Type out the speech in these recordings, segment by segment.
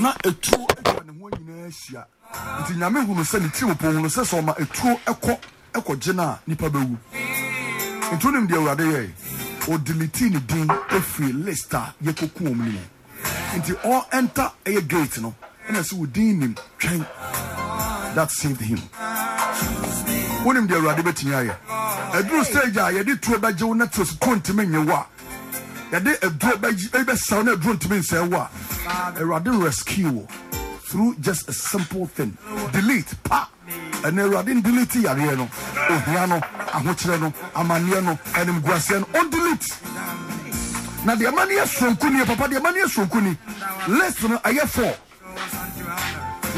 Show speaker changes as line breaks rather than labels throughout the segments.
na etuo atwa ne ho nyinaa ahyia. Nti nyame hunu sɛ ne tiri po hunu sɛ sɛ ɔma etuo ɛkɔ ɛkɔgye no a nipa bɛwu. Nti wonim deɛ awurade yɛ ɔdelete ne din afiri list a yɛkɔku wɔm no mu. Nti ɔɛnta ɛyɛ gate no ɛna sɛ wo din nim twɛn that saved him. Wonim deɛ awurade bɛtumi ayɛ. Aduru stage a yɛde tuo bɛgye wo na te so kontimi nye wo a yɛde aduro bɛbɛsaw na aduro ntumi nsɛe wo a awurade rescue wo through just a simple thing. Delete. Pa! Ɛna awurade delete yareɛ no ohia no ahokyerɛ no amanneɛ no animguaseɛ no ɔndelete na deɛ ma no yɛ sonko ni papa deɛ ma no yɛ sonko ni list no ɛyɛ four.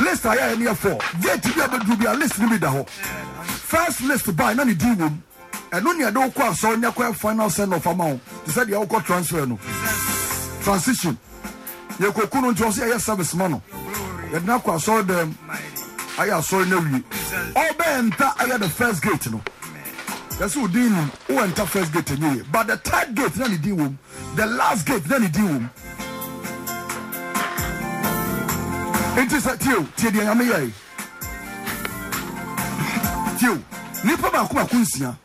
List a yɛayɛ no yɛ four. Gate bi a bɛduru bi a list no bi da hɔ. First list by na ne din wom ɛno nea ɛde wokɔ asɔre nyɛ kɔ final send off ama wo te sɛ deɛ wokɔ transfer no transition. Yɛkɔku no nti ɔ sɛ yɛyɛ service ma no. Yɛde no akɔ dɛm ayɛ asɔre no awie ɔbɛɛ nta ayɛ the first gate no. Yɛsɛ wo din nim wowɛ nta first gate ɛnyɛ yɛ but the third gate na ne din wom. The last gate na ne din wom. Nti sɛ tio tie deɛ nyame yɛe tio nipa baako baako nsia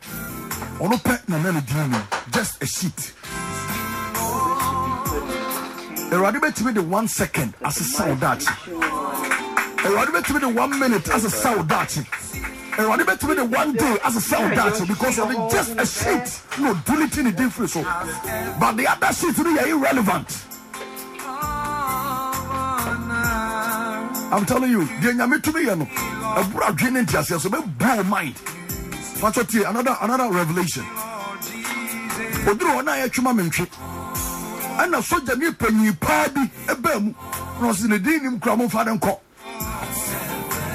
ɔno pɛ na na ne din nim just a sheet. Awurade bɛtumi de one second asesa wo daakye. Awurade bɛtumi de one minute asesa wo daakye. Awurade bɛtumi de one day asesa wo daakye because of the just a sheet. Na ɔduliti ne din firi so. But the other sheet no yɛ irrelevant. I'm telling you, deɛ nyame tumi yɛ no ɛboro adwene ne nteaseɛ so bɛbura wo mind another another revelation. Oduru hɔ no a yɛtwema me ntwe ɛna sogya ne panyin paa bi mu. Na ɔse ne din nim kura ne nkɔ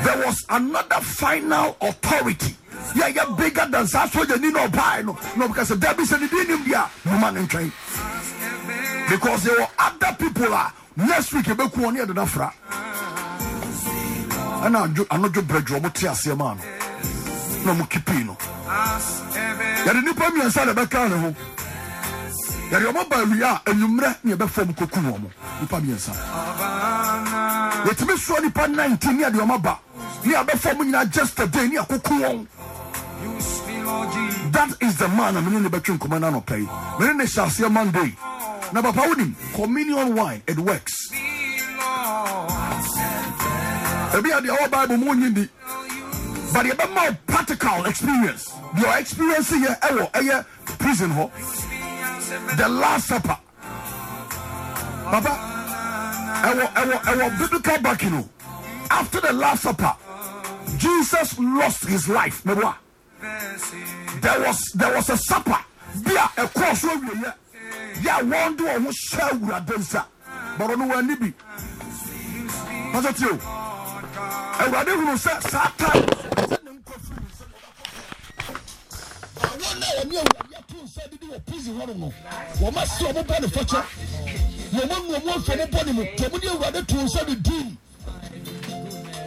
there was another final authority. Yɛyɛ bigger than saa sogya ni na ɔbae no. Na ɔbɛka sɛ dabi sɛ ne din nim deɛ a moma ne because there were other people a next week yɛbɛku wɔn ne yɛde no afra ɛna anodwo brɛdwo ɔmo te aseɛ maa no na ɔmo kipii no yɛde nnipa na ne ho. Yɛde ɔmo ba awie a anwummerɛ ne yɛbɛfa mu kɔku wɔ mo. Nnipa mmiɛnsa. Yɛtumi soɔ nnipa 19 ne yɛde ɔmo ba ne yɛbɛfa mu nyinaa just a day that is the man a mene ne bɛtwe nkɔmmɔ no anɔpɛ yi. Mene ne hyɛ aseɛ monday. Na papa wonim communion wine it works. Ebi a deɛ ɔwɔ bible but yɛbɛma practical experience. Deɛ ɔ experience yɛ ɛwɔ ɛyɛ prison hɔ the last supper. Papa ɛwɔ ɛwɔ ɛwɔ biblical backing o after the last supper jesus lost his life. Meboa there was there was a supper. Bi a ɛkɔɔ so awieyɛ yɛ a wɔn de wɔn ho hyɛ awurade nsa bɔrɔ no wɔn ani bi. Pásọ tí o awurade hunu sɛ saa time àwọn náà wọ́n ní awurade ato nsa didi wɔ prison hɔ nom wɔn ma si wɔn bɔ ne fɔkyɛ wɔn ma nu wɔn afɛ ne bɔ ne mu. Wɔn ní awurade to nsa de di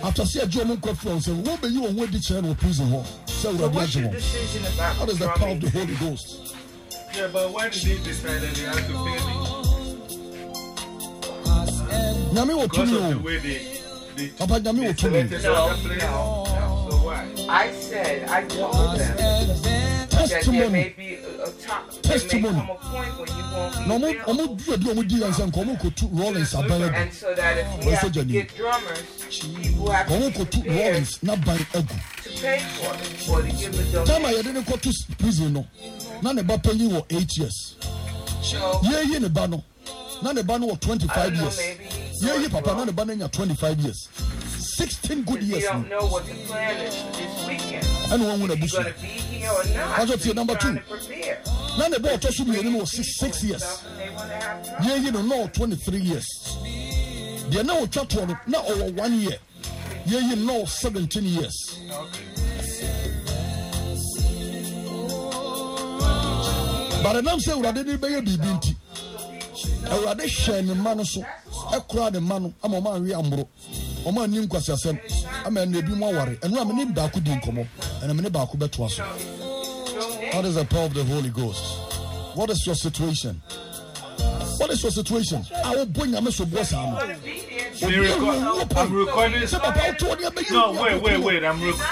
after sɛ ɛgye wɔn nkɔ firi wɔn nsɛm wɔn bɛ yi wɔn ho adi kyerɛ no wɔ prison hɔ. Sɛ
So
awurade
what's
agye wɔn.
decision about
that is the power of the holy ghost.
Yeah, but when did they decide that they had to pay me?
nyame wɔ
Because
tumi
of the
o
way they, they,
papa nyame
they
wɔ tumi
selected other players. So why?
I said, I told them. that there
testimony. Testimony. na
ọmọ
ọmọ dúró dúró ọmọ di
yẹn sẹ
nkọ
ọmọ
kò
tu
rollins
abẹ́rẹ́ bù wọ́n sọ
jẹ
nìyẹn ọmọ
kò
tu
rollins n'aban ẹ̀gù táàmù
àyẹ̀dẹ́
ni kò tu prison nọ na ne ba panyin wọ eight years.
Yẹ́n
yé ne ba nọ na ne ba no wɔ twenty five years. yẹ́n
yé
papa na ne ba no nya twenty five years. Sixteen good years ɛna wɔn hun abusu.
So
your number two. na ne ba ɔtɔ so mmienu no wɔ six years. Yɛyi no na ɔwɔ twenty three years deɛ na ɔtwa toɔ no na ɔwɔ one year. Yɛyi no na ɔwɔ seventeen years. But nam sɛ awurade de bɛyɛ biribi nti awurade hyɛ ne mma no so ɛkora ne mma no ama ɔma anwe amoro ɔma ani nkwasiasɛm ama ɛna ebi mu aware ɛno a mene baako di nkɔmmɔ ɛna mene baako bɛtoa so What is the power of the Holy Ghost? What is your situation? What is your situation?
I will
bring
a
message boss.
I'm recording. No, wait, wait, wait. I'm
recording.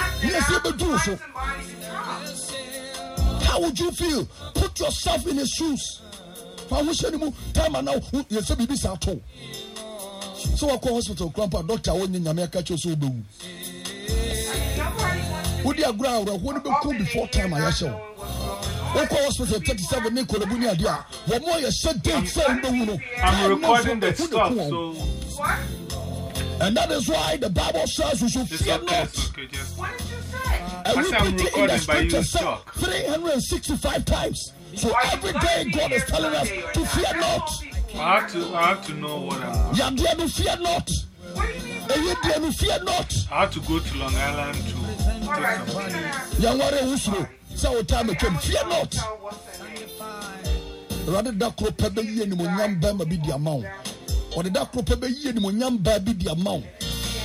How would you feel? Put yourself in his shoes. I wish anymore time and now. Yes, baby, Sato. So I call hospital, grandpa, doctor, I when you may catch your soul. Would you agree? I What do you before time? I shall. Wokɔ hospital 37 ne nkɔlɛbu ne ade a wɔn a yɛhyɛ date sɛ wobɛwu no.
I'm recording
no
the
so bɛku ne
stuff,
ku wɔn.
so
And that is why the Bible says we should fear
okay.
not.
Okay. Just
What did you say?
And
I
we
said I'm
it in the
recording, but
scripture
you
said 365 times. So every day God is telling us to fear not.
I have to. I have to know what I'm.
Yadeɛ no fear not.
What do you mean?
Ɛyɛ deɛ no fear not.
I have to go to Long Island to
All
take
right,
some.
we're gonna
Yɛnware wusoro sɛ wo time atwam fear not. Awurade da koro pɛ bɛyie nimonyam bɛma bi di ama wo. Ɔde da koro pɛ bɛyie nimonyam baa bi di ama wo.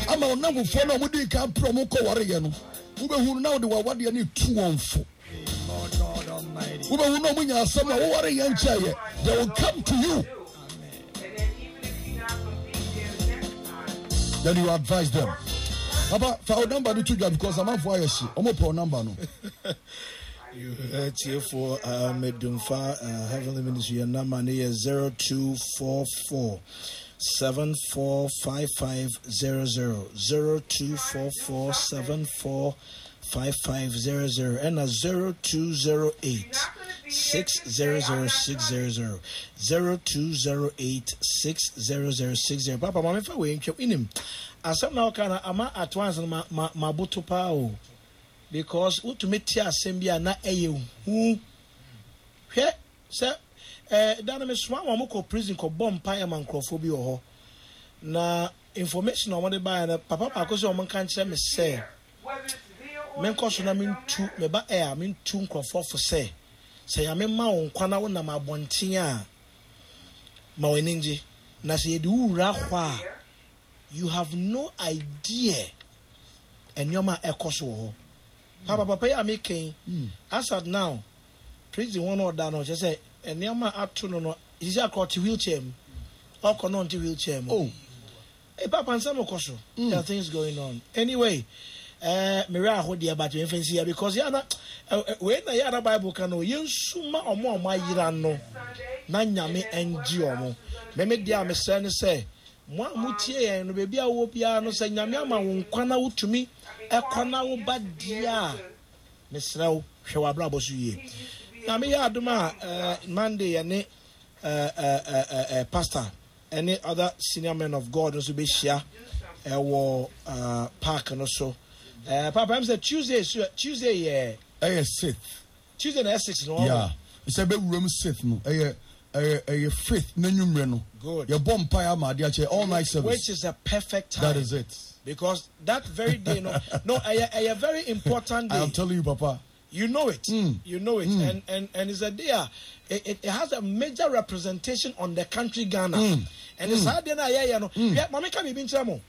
Ama wo nankofoɔ no a mode ka prɛ mo kɔ wareyɛ no. Wobɛhunu na wode wawadeɛ ne tu wɔn fo wobɛhunu na ɔmo nya asɛm na wowareyɛ nkyɛeɛ they will come to you.
Then
you advise them. Papa, for our number to you because I'm not for you. I'm not for number no.
You heard here for uh, Medumfa uh, Heavenly Ministry. Your number is 0244 and a 0208 600 0208 600 Papa, mama, if I were in him, as I'm now kind of, I'm at once, my boot to power. Because wotumi te asɛm bi a na ɛyɛ hu. Hwɛ sɛ eh, da no mesoma ma mokɔ prison kɔbɔ mpaeɛ ma nkurɔfoɔ bi wɔ hɔ. Na information a ɔmode baeɛ no papa baako sɛ ɔmo nka nkyerɛ me sɛ menkɔ so na mentu meba ɛ a mentu nkurɔfoɔ fo sɛ sɛ yame ma wo nkwa na wonam abɔnten a ma w'ani ngye. Na sɛ yɛde wo wura hɔ a you have no idea nneɛma a ɛkɔ so wɔ hɔ papa papa yi a mekɛn asad now prison hɔ no ɔda no kyerɛ sɛ nneɛma ato no no sisi akɔ ɔte wheelchair. Mu ɔkɔ no ɔnte wheelchair. Mu
Oh.
Hey, Papa, some of course, there are things going on. Anyway, uh, Mira aho deɛ ba twenty fɛnsi ya because yana wei na yara bible kan no yɛn suma ɔmo a ɔmo ayira no. Na nyame ɛngye ɔmo mɛmɛ deɛ a mesrɛ ne sɛ mo a mo tie yɛn no beebi a wɔ biara no sɛ nyame ama wo nkwa na wotumi ɛkɔ na wo ba deɛ a mesrɛ wo hwɛ w'abrabɔ so yie na meyɛ adom a uh, monday yɛne uh, uh, pastor ɛne other senior men of god nso bɛhyia ɛwɔ park no so papa m sɛ tuesday so tuesday yɛ
Ɛyɛ sith.
tuesday na yɛ six no
Yeah. Sɛ bɛwura mu sith no. Ɛyɛ Eh, eh, ɛyɛ ɛyɛ faith n'anwummerɛ no.
Good.
Yɛbɔ mpaeɛ ama adeɛ akyɛ all night
which is a perfect time.
That is it.
because that very day no no a, a very important day i
am telling you, Papa.
you know it.
Mm.
you know it. Hmm. And, and and it's a day a, it, it, it has a major representation on the country ghana.
Mm.
and it's hmm. hard day na yɛyɛ no. Hwɛ maame ka biribi mo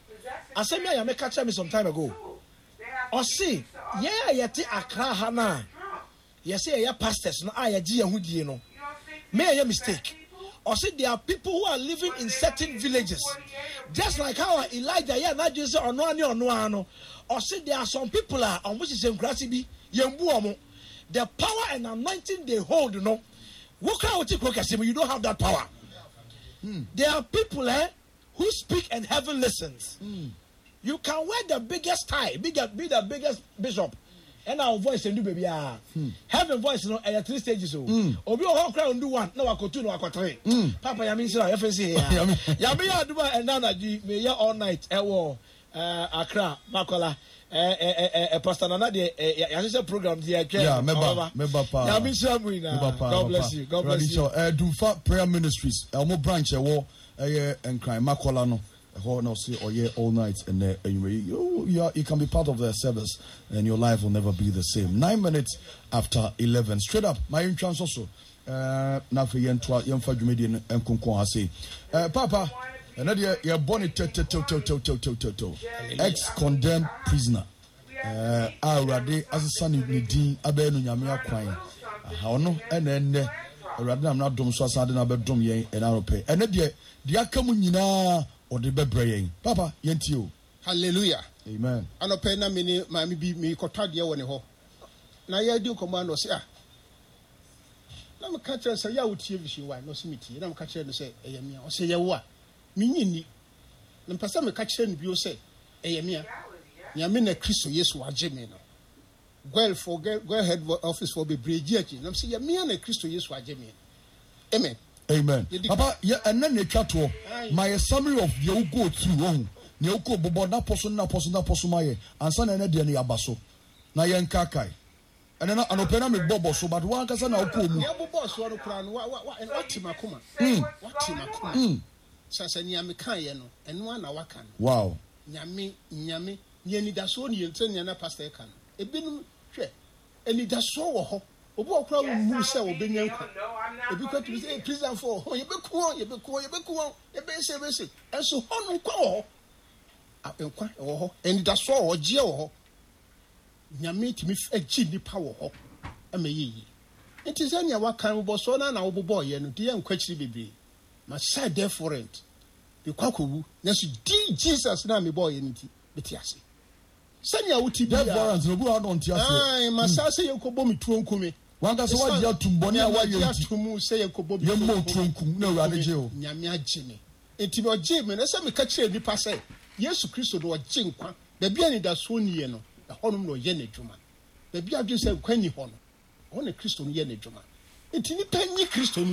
asɛm bi a yame ka kyerɛ me some time ago. Ɔse yɛn a yɛte akra ha no a yɛsɛ yɛyɛ pastors no ah, a yɛgye yɛn ho die no
you don't think
may ɛyɛ mistake. Ɔse there are people who are living in certain villages. Just like how elijah yɛ anadwene sɛ ɔnoa ne ɔnoa no ɔse there are some people are ɔmo hyehyɛ nkurase bi yɛn bu ɔmo the power and anointing they hold no. Wote kuro kɛse mu you don't have that power. Hmm. There are people eh, who speak and heaven listens. Hmm. You can wear the biggest tie bigger be the biggest bishop our voice and do baby ah heaven voice no ɛyɛ three stages o obi wɔ hɔ kora do one. Na wakɔ two na wakɔ three. Papa yami nsira yɛfɛ se ya.
Yami.
yɛ aduma ɛna anadwi mɛ yɛ all night ɛwɔ ɛɛ accra makola ɛɛ ɛɛ ɛɛ pastor nana deɛ yahyehyɛ program ti yɛ twɛ
Yeah, meba, meba pa.
yami nsira mu
paa,
god bless you god bless you.
Eh, Dumfa prayer ministries ɛwɔ branch ɛwɔ ɛyɛ nkran makola no hornosy or yeah all nights and uh, you, you, are, you can be part of their service and your life will never be the same. Nine minutes after 11 straight up my entrance also. Uh now for yemfa dwumedi nkonkon I say, papa and then you are born in that your body ex condemned prisoner. Uh awurade asesa ne din abɛɛ no nyame akwan. Ɔno ɛna ɛnɛ awurade nam n'adom so asan de n'abɛdom yɛn ɛna anɔpɛ ɛnɛ deɛ deɛ aka mu nyinaa ɔde bɛbrɛ yɛn papa yɛntie o
hallelujah.
Amen.
Anɔpɛ na me ne maame bi meekɔtɔ adeɛ wɔ ne hɔ na yɛdi nkɔmmɔ ano ɔse a na meka kyerɛ sɛ yɛ a wotie vision wa na ɔse metie na meka kyerɛ no sɛ ɛyɛ mea ɔsɛ yɛwo a menyi nni na mpɛ sɛ meka kyerɛ no bio sɛ ɛyɛ mea nyame na kristo yesu wagye me no. Gwelfo gwelhead office fo bebree gye akyi nam sɛ yɛ mea na kristo yesu agye me amen
amen. Papa yɛ ɛnɛ na etwa toɔ ma yɛ summary of deɛ wokɔ through wɔn nea wokɔ bobɔ napɔ so napɔ so napɔ so ma yɛ ansa na ɛnɛ deɛ no yɛaba so na yɛn kaakae ɛnɛ na anɔpɛ na mebɔ bɔ so but wɔn ankasa na wokɔ mu
nea bobɔɔ soɔ no koraa no wa- wa- wa- wate makoma
Mm.
wate makoma
Mm.
sɛ sɛ nea mekaeɛ no ɛno a na waka no.
Wow.
Nyame nyame nea anidasoɔ ne yɛntɛ nea na pastor ka no. Ebinom hwɛ anidasoɔ wɔ hɔ obi ɔkora wu sɛ ɔbɛnya nkwa. ebi kora tumi sɛ prisanfoɔ hɔ yɛbɛku wɔn yɛbɛku wɔn yɛbɛku wɔn yɛbɛnse yɛbɛnse ɛnso hɔ no wɔ hɔ. Nkwa wɔ hɔ. Anidasoɔ wɔ gyeɛ wɔ hɔ. Nyame tumi agyi nipa wɔ hɔ ɛma yɛ yie nti sɛ nea wakan bɔsɔɔ na na wobobɔ yɛ no deɛ nkwa akyiri bebree. Ma hyɛ dɛ forent bikɔ akɔwu. Nanso di jesus na mebɔ yɛ no nti bɛte ase. Sɛnea wotibi
a
ma saa sɛ yɛnkɔbɔ me tuo nkume.
Wɔn ankasa wagye atum bɔne a wayɛ nti yɛmmɔ nkum na awurade gye o
enti ɔgye me na sɛ meka kyerɛ nnipa sɛ yesu kristo no ɔgye nkwa. Baabi a nidasoɔ nniɛ no ɛhɔnom na ɔyɛ n'adwuma. Baabi a adwene sɛ nkwa nni hɔ no na kristo no yɛ n'adwuma. Enti nnipa nyi kristo no